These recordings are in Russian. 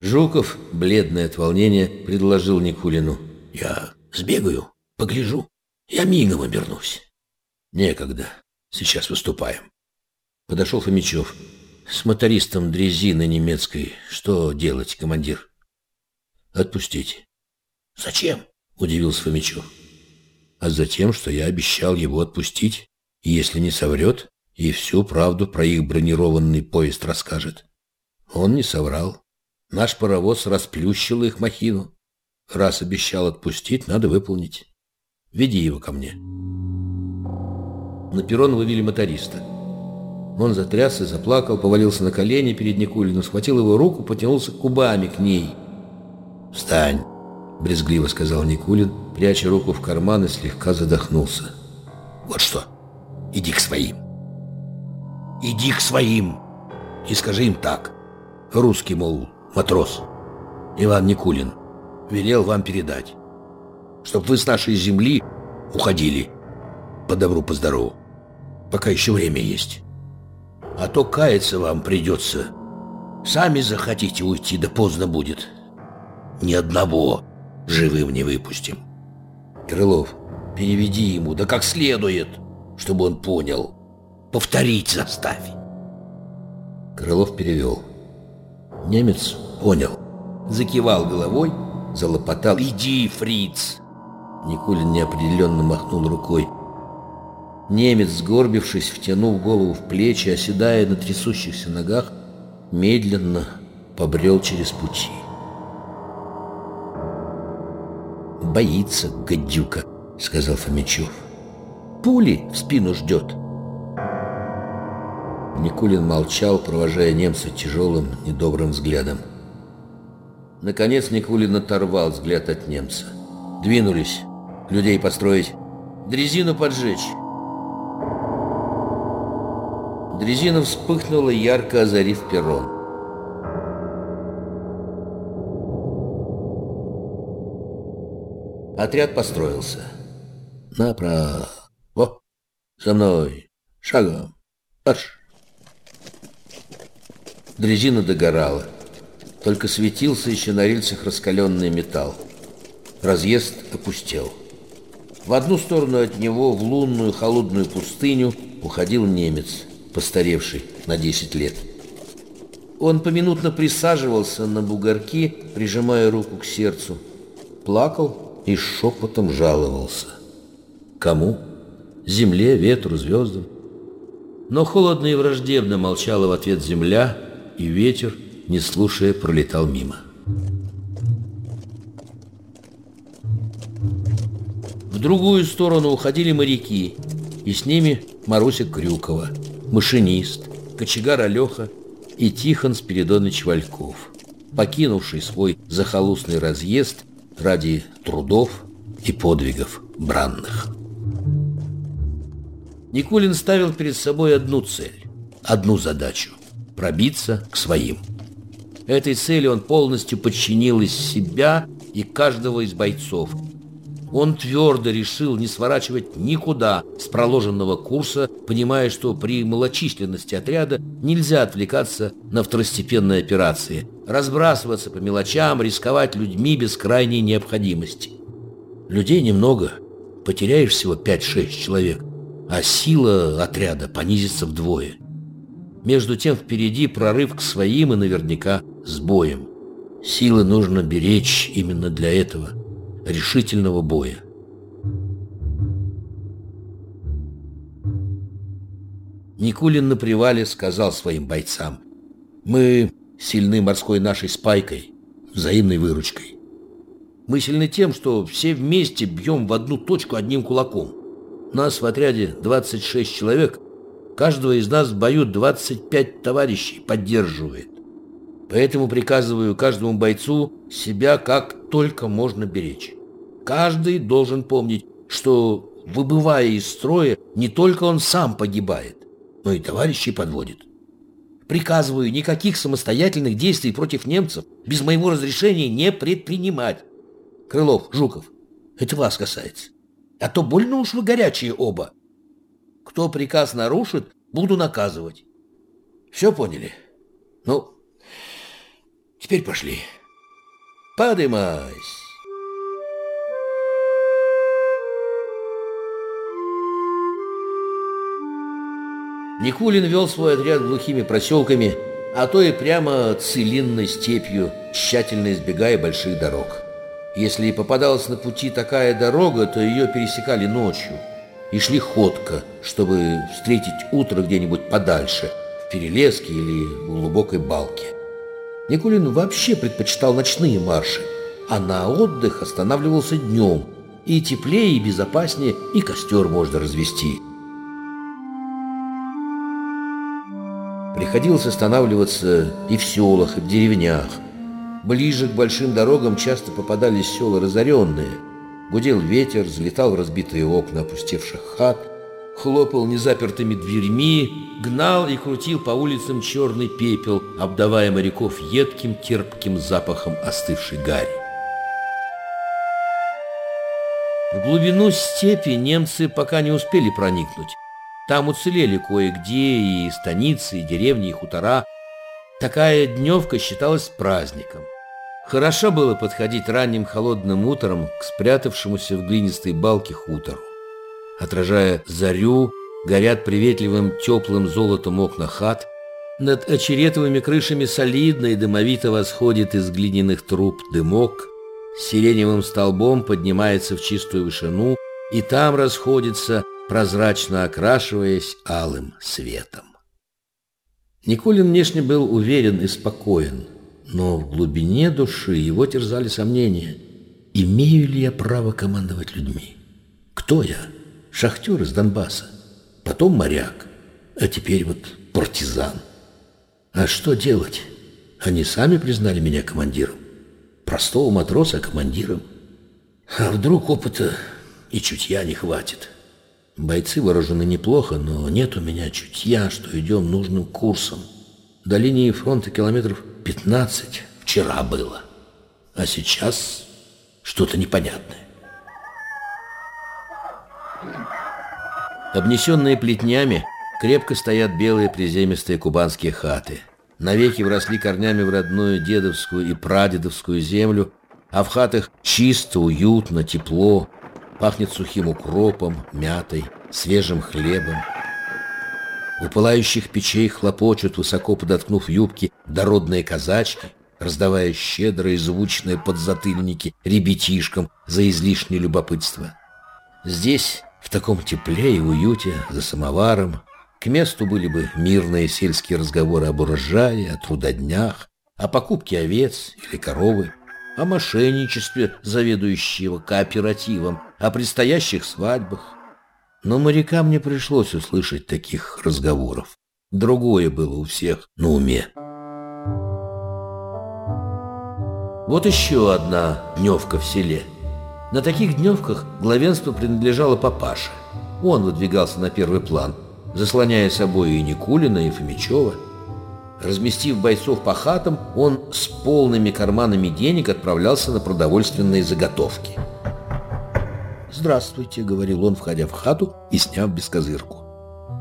Жуков, бледный от волнения, предложил Никулину. «Я сбегаю, погляжу. Я мигом обернусь». «Некогда. Сейчас выступаем». Подошел Фомичев. «С мотористом дрезины немецкой что делать, командир?» «Отпустить». «Зачем?» – удивился Фомичев. «А затем, что я обещал его отпустить, если не соврет, и всю правду про их бронированный поезд расскажет». Он не соврал. Наш паровоз расплющил их махину. Раз обещал отпустить, надо выполнить. Веди его ко мне. На перрон вывели моториста. Он затрясся, заплакал, повалился на колени перед Никулиным, схватил его руку, потянулся губами к ней. «Встань!» — брезгливо сказал Никулин, пряча руку в карман и слегка задохнулся. «Вот что, иди к своим! Иди к своим! И скажи им так. Русский, мол, матрос, Иван Никулин, велел вам передать, чтоб вы с нашей земли уходили по добру, по здорову, пока еще время есть. А то каяться вам придется. Сами захотите уйти, да поздно будет. Ни одного живым не выпустим. Крылов, переведи ему, да как следует, чтобы он понял. Повторить заставь. Крылов перевел. Немец понял. Закивал головой, залопотал. «Иди, фриц!» Никулин неопределенно махнул рукой. Немец, сгорбившись, втянув голову в плечи, оседая на трясущихся ногах, медленно побрел через пути. «Боится, гадюка», — сказал Фомичев. «Пули в спину ждет». Никулин молчал, провожая немца тяжелым, недобрым взглядом. Наконец Никулин оторвал взгляд от немца. Двинулись. Людей построить. Дрезину поджечь. Дрезина вспыхнула, ярко озарив перрон. Отряд построился. Направо. За мной. Шагом. Марш. Дрезина догорала. Только светился еще на рельсах раскаленный металл. Разъезд опустел. В одну сторону от него, в лунную холодную пустыню, уходил немец, постаревший на 10 лет. Он поминутно присаживался на бугорки, прижимая руку к сердцу, плакал и шепотом жаловался. Кому? Земле, ветру, звездам. Но холодно и враждебно молчала в ответ земля – и ветер, не слушая, пролетал мимо. В другую сторону уходили моряки, и с ними Маруся Крюкова, машинист, кочегар Алеха и Тихон Спиридонович Вальков, покинувший свой захолустный разъезд ради трудов и подвигов бранных. Никулин ставил перед собой одну цель, одну задачу пробиться к своим. Этой цели он полностью подчинил из себя и каждого из бойцов. Он твердо решил не сворачивать никуда с проложенного курса, понимая, что при малочисленности отряда нельзя отвлекаться на второстепенные операции, разбрасываться по мелочам, рисковать людьми без крайней необходимости. Людей немного, потеряешь всего 5-6 человек, а сила отряда понизится вдвое. Между тем впереди прорыв к своим и наверняка с боем. Силы нужно беречь именно для этого, решительного боя. Никулин на привале сказал своим бойцам, «Мы сильны морской нашей спайкой, взаимной выручкой. Мы сильны тем, что все вместе бьем в одну точку одним кулаком. Нас в отряде 26 человек – Каждого из нас в бою 25 товарищей поддерживает. Поэтому приказываю каждому бойцу себя как только можно беречь. Каждый должен помнить, что, выбывая из строя, не только он сам погибает, но и товарищи подводит. Приказываю никаких самостоятельных действий против немцев без моего разрешения не предпринимать. Крылов, Жуков, это вас касается. А то больно уж вы горячие оба. Кто приказ нарушит, буду наказывать. Все поняли? Ну, теперь пошли. Подымайся. Никулин вел свой отряд глухими проселками, а то и прямо целинной степью, тщательно избегая больших дорог. Если и попадалась на пути такая дорога, то ее пересекали ночью и шли ходко, чтобы встретить утро где-нибудь подальше, в перелеске или в глубокой балке. Никулин вообще предпочитал ночные марши, а на отдых останавливался днем, и теплее, и безопаснее, и костер можно развести – Приходилось останавливаться и в селах, и в деревнях. Ближе к большим дорогам часто попадались села разоренные. Гудел ветер, залетал в разбитые окна опустевших хат, хлопал незапертыми дверьми, гнал и крутил по улицам черный пепел, обдавая моряков едким терпким запахом остывшей гари. В глубину степи немцы пока не успели проникнуть. Там уцелели кое-где и станицы, и деревни, и хутора. Такая дневка считалась праздником. Хорошо было подходить ранним холодным утром к спрятавшемуся в глинистой балке хутору. Отражая зарю, горят приветливым теплым золотом окна хат. Над очеретовыми крышами солидно и дымовито восходит из глиняных труб дымок. Сиреневым столбом поднимается в чистую вышину, и там расходится прозрачно окрашиваясь алым светом. Никулин внешне был уверен и спокоен, но в глубине души его терзали сомнения. Имею ли я право командовать людьми? Кто я? Шахтер из Донбасса, потом моряк, а теперь вот партизан. А что делать? Они сами признали меня командиром. Простого матроса командиром. А вдруг опыта и чутья не хватит?» Бойцы вооружены неплохо, но нет у меня чутья, что идем нужным курсом. До линии фронта километров 15 вчера было, а сейчас что-то непонятное. Обнесенные плетнями, крепко стоят белые приземистые кубанские хаты. Навеки вросли корнями в родную дедовскую и прадедовскую землю, а в хатах чисто, уютно, тепло, Пахнет сухим укропом, мятой, свежим хлебом. У пылающих печей хлопочут, высоко подоткнув юбки, дородные казачки, раздавая щедрые звучные подзатыльники ребятишкам за излишнее любопытство. Здесь, в таком тепле и уюте, за самоваром, к месту были бы мирные сельские разговоры об урожае, о трудоднях, о покупке овец или коровы, о мошенничестве заведующего кооперативом, о предстоящих свадьбах. Но морякам не пришлось услышать таких разговоров. Другое было у всех на уме. Вот еще одна дневка в селе. На таких дневках главенство принадлежало папаше. Он выдвигался на первый план, заслоняя собой и Никулина, и Фомичева – Разместив бойцов по хатам, он с полными карманами денег отправлялся на продовольственные заготовки. «Здравствуйте», — говорил он, входя в хату и сняв бескозырку.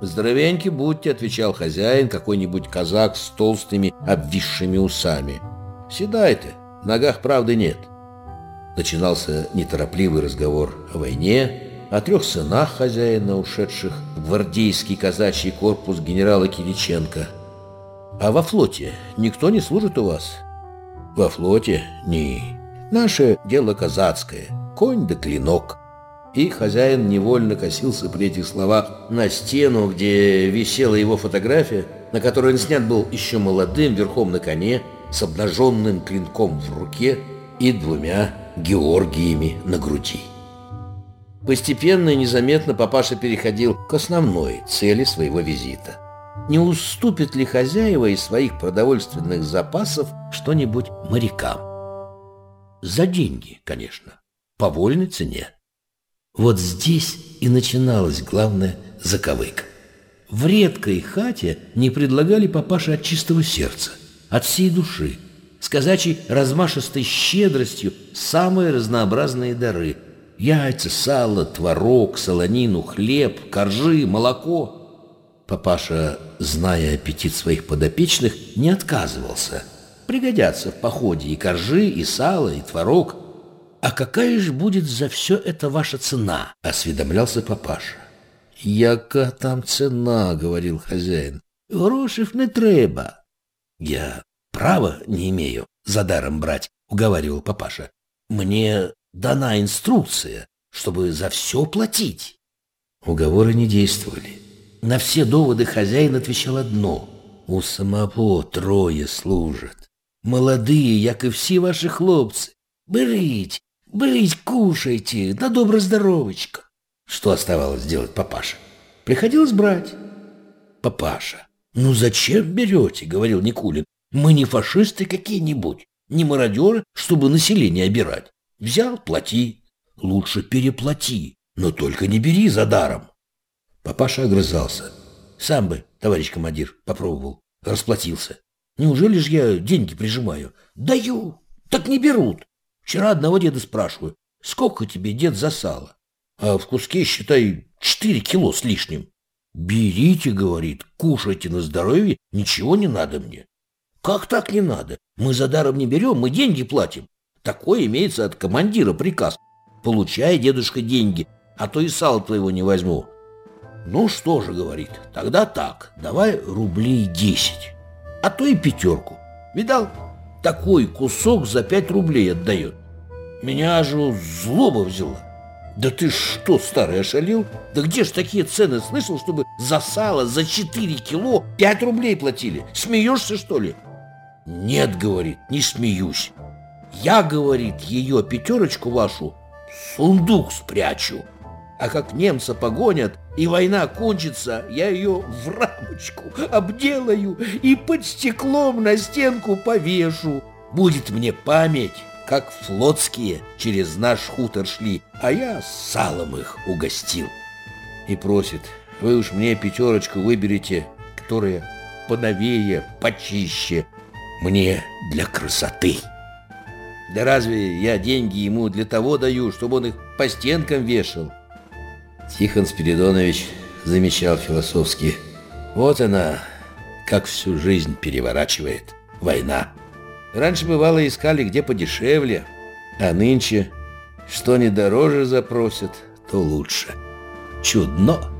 «Здоровеньки будьте», — отвечал хозяин, какой-нибудь казак с толстыми обвисшими усами. «Седай ты, в ногах правды нет». Начинался неторопливый разговор о войне, о трех сынах хозяина, ушедших в гвардейский казачий корпус генерала Кириченко — а во флоте никто не служит у вас? Во флоте? Не. Наше дело казацкое. Конь да клинок. И хозяин невольно косился при этих словах на стену, где висела его фотография, на которой он снят был еще молодым, верхом на коне, с обнаженным клинком в руке и двумя Георгиями на груди. Постепенно и незаметно папаша переходил к основной цели своего визита – не уступит ли хозяева из своих продовольственных запасов что-нибудь морякам. За деньги, конечно, по вольной цене. Вот здесь и начиналась главная заковыка. В редкой хате не предлагали папаше от чистого сердца, от всей души, с казачьей размашистой щедростью самые разнообразные дары – яйца, сало, творог, солонину, хлеб, коржи, молоко – Папаша, зная аппетит своих подопечных, не отказывался. Пригодятся в походе и коржи, и сало, и творог. А какая же будет за все это ваша цена? Осведомлялся папаша. Яка там цена, говорил хозяин. Грошев не треба. Я права не имею за даром брать, уговаривал папаша. Мне дана инструкция, чтобы за все платить. Уговоры не действовали. На все доводы хозяин отвечал одно. У самого трое служат. Молодые, як и все ваши хлопцы. Берите, берите, кушайте, на добро здоровочка. Что оставалось делать папаша? Приходилось брать. Папаша, ну зачем берете, говорил Никулин. Мы не фашисты какие-нибудь, не мародеры, чтобы население обирать. Взял, плати. Лучше переплати, но только не бери за даром. Папаша огрызался. Сам бы, товарищ командир, попробовал. Расплатился. Неужели же я деньги прижимаю? Даю. Так не берут. Вчера одного деда спрашиваю, сколько тебе, дед, за сало? А в куске, считай, четыре кило с лишним. Берите, говорит, кушайте на здоровье, ничего не надо мне. Как так не надо? Мы за даром не берем, мы деньги платим. Такое имеется от командира приказ. Получай, дедушка, деньги, а то и сало твоего не возьму. Ну что же, говорит, тогда так, давай рублей десять, а то и пятерку. Видал, такой кусок за пять рублей отдает. Меня же злоба взяла. Да ты что, старый, ошалил? Да где ж такие цены слышал, чтобы за сало за 4 кило 5 рублей платили? Смеешься, что ли? Нет, говорит, не смеюсь. Я, говорит, ее пятерочку вашу в сундук спрячу. А как немца погонят и война кончится, я ее в рамочку обделаю и под стеклом на стенку повешу. Будет мне память, как флотские через наш хутор шли, а я салом их угостил. И просит, вы уж мне пятерочку выберите, которая поновее, почище, мне для красоты. Да разве я деньги ему для того даю, чтобы он их по стенкам вешал? Тихон Спиридонович замечал философски. Вот она, как всю жизнь переворачивает война. Раньше бывало искали где подешевле, а нынче что не дороже запросят, то лучше. Чудно!